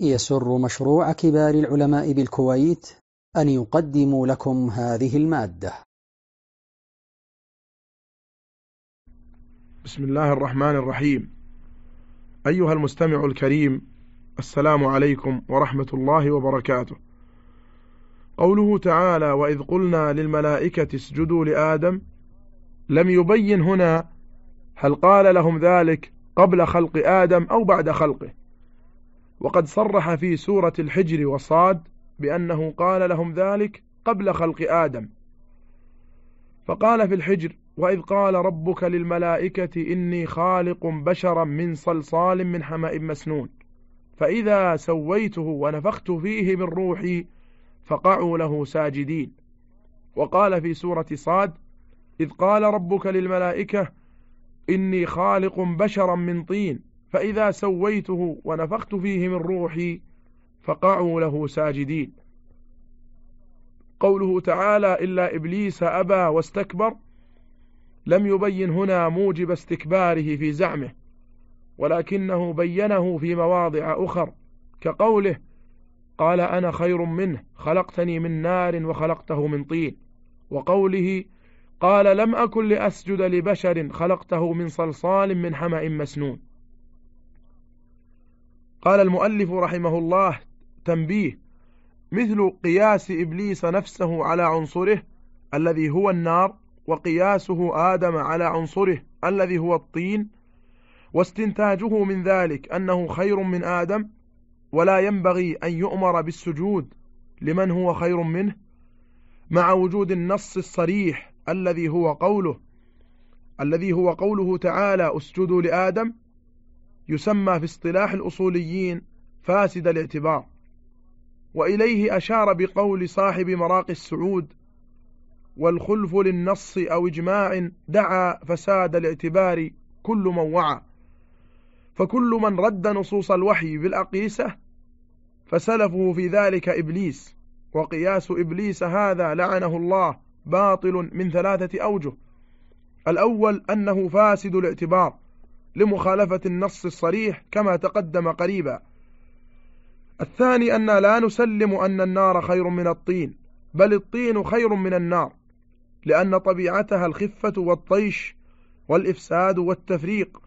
يسر مشروع كبار العلماء بالكويت أن يقدم لكم هذه المادة. بسم الله الرحمن الرحيم. أيها المستمع الكريم السلام عليكم ورحمة الله وبركاته. قوله تعالى وإذ قلنا للملائكة اسجدوا لآدم لم يبين هنا هل قال لهم ذلك قبل خلق آدم أو بعد خلقه. وقد صرح في سورة الحجر وصاد بأنه قال لهم ذلك قبل خلق آدم. فقال في الحجر وإذ قال ربك للملائكة إني خالق بشرا من صلصال من حماء مسنون فإذا سويته ونفخت فيه من روحي فقعوا له ساجدين. وقال في سورة صاد إذ قال ربك للملائكة إني خالق بشرا من طين فإذا سويته ونفخت فيه من روحي فقعوا له ساجدين. قوله تعالى إلا إبليس أبى واستكبر لم يبين هنا موجب استكباره في زعمه ولكنه بينه في مواضع أخر كقوله قال أنا خير منه خلقتني من نار وخلقته من طين. وقوله قال لم أكن لأسجد لبشر خلقته من صلصال من حمأ مسنون. قال المؤلف رحمه الله تنبيه مثل قياس إبليس نفسه على عنصره الذي هو النار وقياسه آدم على عنصره الذي هو الطين واستنتاجه من ذلك أنه خير من آدم ولا ينبغي أن يؤمر بالسجود لمن هو خير منه مع وجود النص الصريح الذي هو قوله الذي هو قوله تعالى أسجدوا لآدم يسمى في اصطلاح الأصوليين فاسد الاعتبار. وإليه أشار بقول صاحب مراقي السعود والخلف للنص أو إجماع دعا فساد الاعتبار كل من وعى. فكل من رد نصوص الوحي بالأقيسة فسلفه في ذلك إبليس. وقياس إبليس هذا لعنه الله باطل من ثلاثة أوجه الأول أنه فاسد الاعتبار. لمخالفة النص الصريح كما تقدم قريبا. الثاني أن لا نسلم أن النار خير من الطين بل الطين خير من النار لأن طبيعتها الخفة والطيش والإفساد والتفريق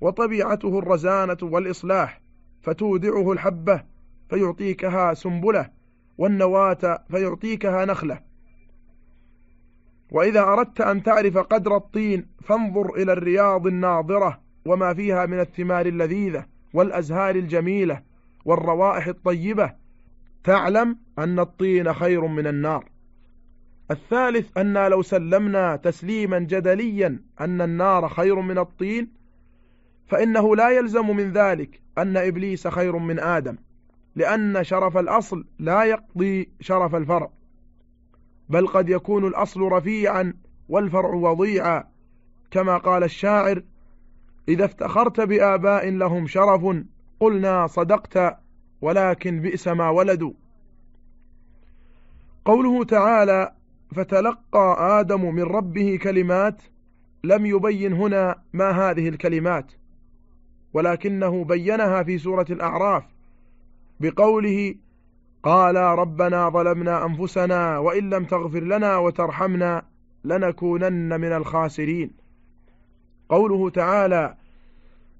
وطبيعته الرزانة والإصلاح فتودعه الحبة فيعطيكها سنبلة والنواة فيعطيكها نخلة. وإذا أردت أن تعرف قدر الطين فانظر إلى الرياض الناظرة وما فيها من الثمار اللذيذة والأزهار الجميلة والروائح الطيبة. تعلم أن الطين خير من النار. الثالث أن لو سلمنا تسليما جدليا أن النار خير من الطين فإنه لا يلزم من ذلك أن إبليس خير من آدم لأن شرف الأصل لا يقضي شرف الفرع بل قد يكون الأصل رفيعا والفرع وضيعا كما قال الشاعر إذا افتخرت بآباء لهم شرف قلنا صدقت ولكن بئس ما ولدوا. قوله تعالى فتلقى آدم من ربه كلمات لم يبين هنا ما هذه الكلمات ولكنه بينها في سورة الأعراف بقوله قال ربنا ظلمنا أنفسنا وإن لم تغفر لنا وترحمنا لنكونن من الخاسرين قوله تعالى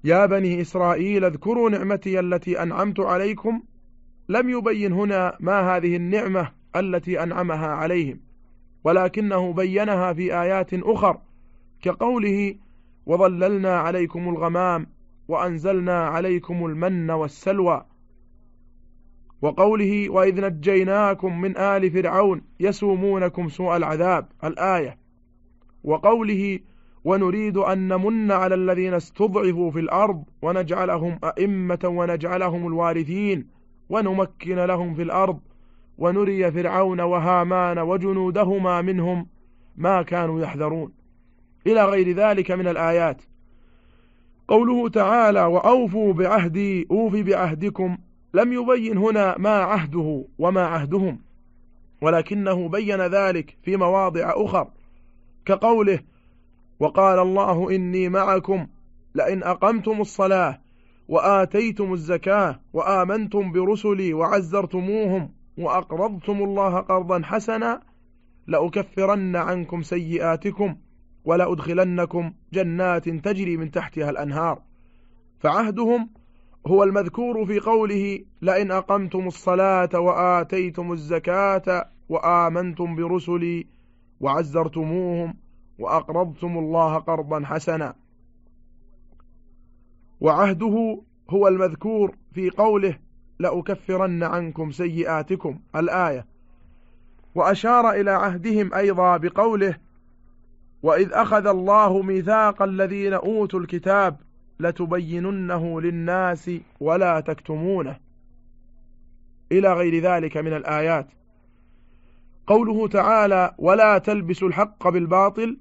يا بني إسرائيل اذكروا نعمتي التي أنعمت عليكم. لم يبين هنا ما هذه النعمة التي أنعمها عليهم ولكنه بينها في آيات أخر كقوله وظللنا عليكم الغمام وأنزلنا عليكم المن والسلوى وقوله وإذ نجيناكم من آل فرعون يسومونكم سوء العذاب الآية. وقوله ونريد أن نمن على الذين استضعفوا في الأرض ونجعلهم أئمة ونجعلهم الوارثين ونمكن لهم في الأرض ونري فرعون وهامان وجنودهما منهم ما كانوا يحذرون. إلى غير ذلك من الآيات. قوله تعالى وأوفوا بعهدي أوف بعهدكم. لم يبين هنا ما عهده وما عهدهم ولكنه بين ذلك في مواضع أخر كقوله وقال الله إني معكم لئن أقمتم الصلاة وآتيتم الزكاة وآمنتم برسلي وعزرتموهم وأقرضتم الله قرضا حسنا لأكفرن عنكم سيئاتكم ولأدخلنكم جنات تجري من تحتها الأنهار. فعهدهم هو المذكور في قوله لئن أقمتم الصلاة وآتيتم الزكاة وآمنتم برسلي وعزرتموهم وأقرضتم الله قرضا حسنا. وعهده هو المذكور في قوله لأكفرن عنكم سيئاتكم الآية. وأشار إلى عهدهم أيضا بقوله وإذ أخذ الله ميثاق الذين أوتوا الكتاب لتبيننه للناس ولا تكتمونه. إلى غير ذلك من الآيات. قوله تعالى ولا تلبسوا الحق بالباطل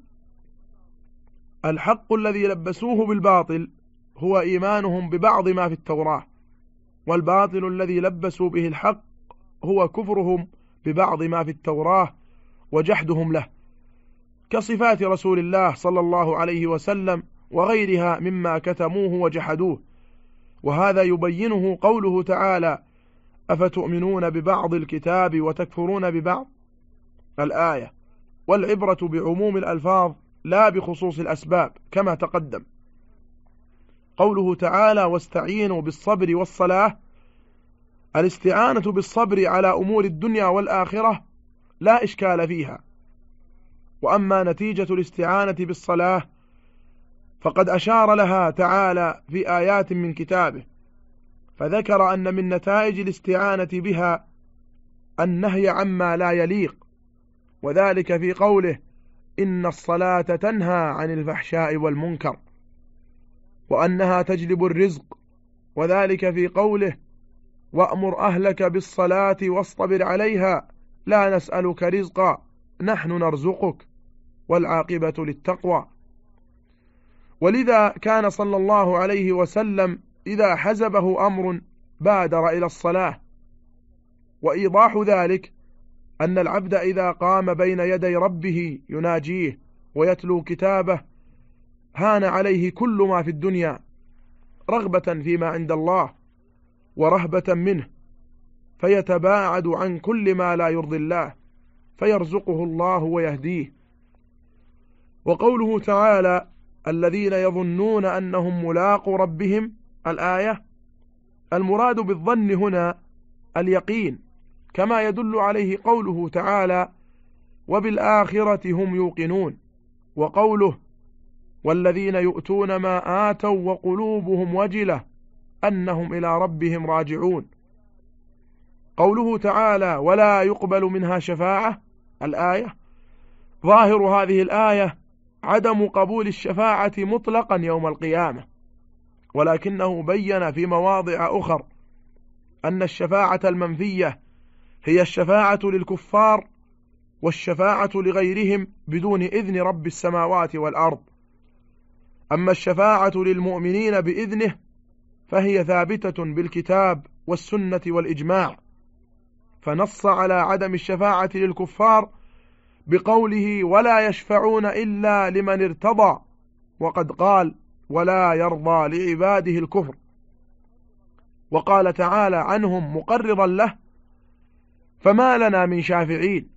الحق الذي لبسوه بالباطل هو إيمانهم ببعض ما في التوراة والباطل الذي لبسوا به الحق هو كفرهم ببعض ما في التوراة وجحدهم له كصفات رسول الله صلى الله عليه وسلم وغيرها مما كتموه وجحدوه وهذا يبينه قوله تعالى أفتؤمنون ببعض الكتاب وتكفرون ببعض؟ الآية والعبرة بعموم الألفاظ لا بخصوص الأسباب كما تقدم. قوله تعالى واستعينوا بالصبر والصلاة الاستعانة بالصبر على أمور الدنيا والآخرة لا إشكال فيها وأما نتيجة الاستعانة بالصلاة فقد أشار لها تعالى في آيات من كتابه فذكر أن من نتائج الاستعانة بها النهي عما لا يليق وذلك في قوله إن الصلاة تنهى عن الفحشاء والمنكر وأنها تجلب الرزق وذلك في قوله وأمر أهلك بالصلاة واصطبر عليها لا نسألك رزقا نحن نرزقك والعاقبة للتقوى. ولذا كان صلى الله عليه وسلم إذا حزبه أمر بادر إلى الصلاة وإيضاح ذلك أن العبد إذا قام بين يدي ربه يناجيه ويتلو كتابه هان عليه كل ما في الدنيا رغبة فيما عند الله ورهبة منه فيتباعد عن كل ما لا يرضي الله فيرزقه الله ويهديه. وقوله تعالى الذين يظنون أنهم ملاقوا ربهم الآية المراد بالظن هنا اليقين كما يدل عليه قوله تعالى وبالآخرة هم يوقنون وقوله والذين يؤتون ما آتوا وقلوبهم وجلة أنهم إلى ربهم راجعون قوله تعالى ولا يقبل منها شفاعة الآية ظاهر هذه الآية عدم قبول الشفاعة مطلقا يوم القيامة ولكنه بين في مواضع أخر أن الشفاعة المنفية هي الشفاعة للكفار والشفاعة لغيرهم بدون إذن رب السماوات والأرض. أما الشفاعة للمؤمنين بإذنه فهي ثابتة بالكتاب والسنة والإجماع. فنص على عدم الشفاعة للكفار بقوله ولا يشفعون إلا لمن ارتضى وقد قال ولا يرضى لعباده الكفر. وقال تعالى عنهم مقررا له فما لنا من شافعين.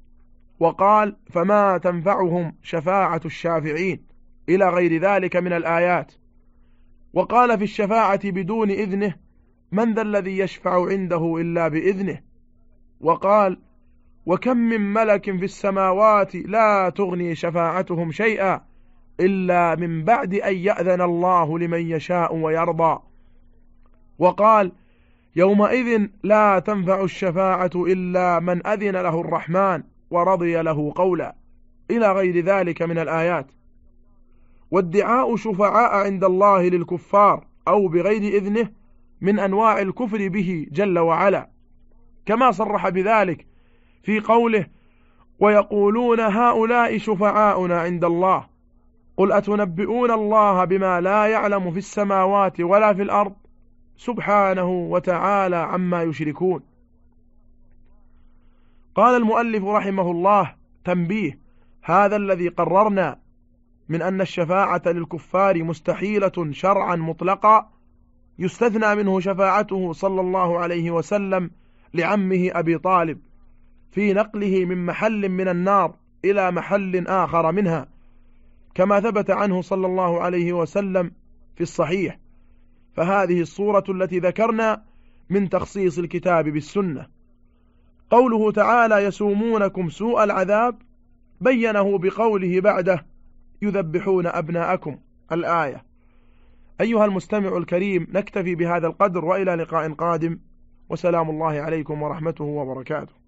وقال فما تنفعهم شفاعة الشافعين إلى غير ذلك من الآيات. وقال في الشفاعة بدون إذنه من ذا الذي يشفع عنده إلا بإذنه. وقال وكم من ملك في السماوات لا تغني شفاعتهم شيئا إلا من بعد أن يأذن الله لمن يشاء ويرضى. وقال يومئذ لا تنفع الشفاعة إلا من أذن له الرحمن ورضي له قولا. إلى غير ذلك من الآيات. وادعاء شفعاء عند الله للكفار أو بغير إذنه من أنواع الكفر به جل وعلا. كما صرح بذلك في قوله ويقولون هؤلاء شفعاؤنا عند الله. قل أتنبئون الله بما لا يعلم في السماوات ولا في الأرض؟ سبحانه وتعالى عما يشركون. قال المؤلف رحمه الله تنبيه هذا الذي قررنا من أن الشفاعة للكفار مستحيلة شرعا مطلقا يستثنى منه شفاعته صلى الله عليه وسلم لعمه أبي طالب في نقله من محل من النار إلى محل آخر منها كما ثبت عنه صلى الله عليه وسلم في الصحيح. فهذه الصورة التي ذكرنا من تخصيص الكتاب بالسنة. قوله تعالى يسومونكم سوء العذاب بينه بقوله بعده يذبحون أبناءكم. الآية. أيها المستمع الكريم نكتفي بهذا القدر وإلى لقاء قادم. وسلام الله عليكم ورحمته وبركاته.